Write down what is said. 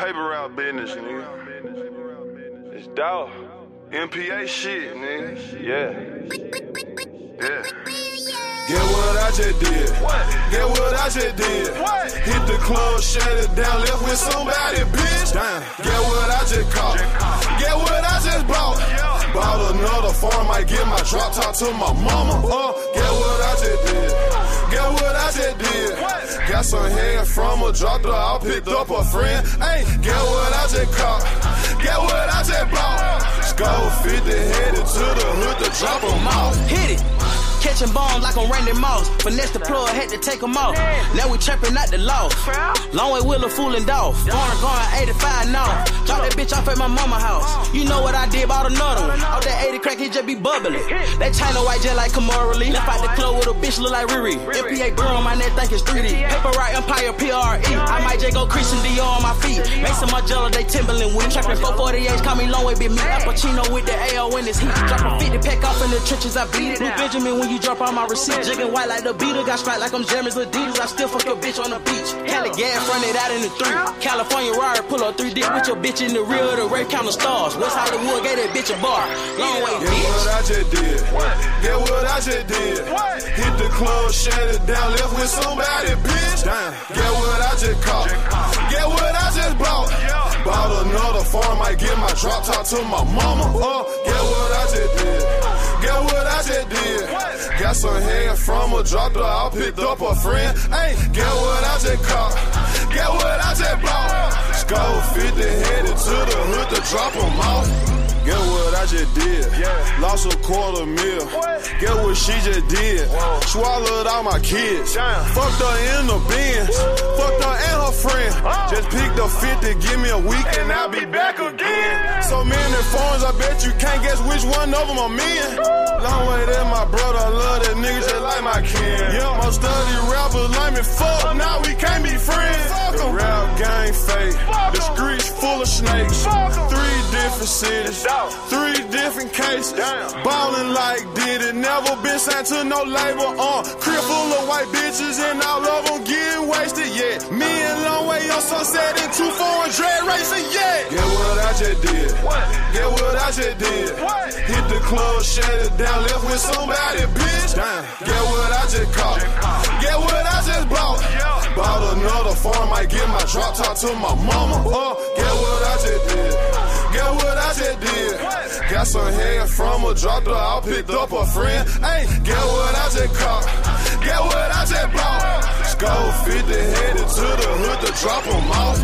paper route business, nigga. It's dog. MPA shit, nigga. Yeah. Yeah. Get what I just did. What? Get what I just did. What? Hit the club, shut it down, left with somebody, bitch. Damn. Get what I just caught. Get what I just bought. Bought another farm, might get my drop top to my mama. Uh, get what I just did. Get what I just did. Got some hand from a dropped her, I picked up a friend. Hey, get what I just caught. Get what I just bought. Skull 50 headed to the hood to drop 'em off. Hit it. Catching bombs like on Randy Moss. Finesse the plug, had to take 'em off. Now we trapping out the law. Long way Wheeler fooling Dolph. Foreign going 85 now. Drop that bitch off at my mama house. You know what I did, bought another one. Off that 80 crack, it just be bubbling. That China white jet like Kimora Lee. Left out the club with a bitch look like Riri. MPA on my neck, think it's 3D. Paper Route Empire PRE. I might just go Christian Dior on my feet. Make some Margiela, they Timberland with. Trapping 448, call me long way, big me. Al with the AO in his heat. Drop a 50 pack off in the trenches, I beat it. Benjamin when you drop on my receipt. Jigging white like the beater, got striped like I'm Jeremy's Adidas. I still fuck your bitch on the beach. Cali gas fronted out in the three. California Rari, pull up three dick with your bitch in the rear of the Ray Count of Stars. West Hollywood gave that bitch a bar. Long way, bitch. Get what I just did. What? Get what I just did. What? Hit the club, shut it down, left with somebody, bitch. Damn. Get what I just caught. Get what I just bought. Yeah. Bought another farm, might get my drop top to my mama. Uh, get what I just did. Some hand from a drop her, I picked up a friend. Hey, get what I just caught. Get what I just bought. Skull 50 headed to the hood to drop 'em off. Get what I just did. Yeah. Lost a quarter mil. What? Get what she just did. Whoa. Swallowed all my kids. Damn. Fucked her in the bins. Fucked her and her friend. Oh. Just picked up 50, give me a week and I'll be back again. So many phones, I bet you can't guess which one of them I'm in. Long way there, my brother. I love that nigga just like my kin. Yeah, of these rappers like me. Fuck, now we can't be friends. The rap gang fake. The streets full of snakes. Three different cities. Three different cases. Ballin' like did it. Never been signed to no label. Uh, crib full of white bitches and all I just did. What? Hit the club, shut it down, left with somebody, bitch. Damn. Get what I just caught. Get what I just bought. Yeah. Bought another farm, might get my drop top to my mama. Uh, get what I just did. Get what I just did. What? Got some hand from a drop her, I picked up a friend. Hey, get what I just caught. Get what I just bought. Skull 50 headed to the hood to drop 'em off.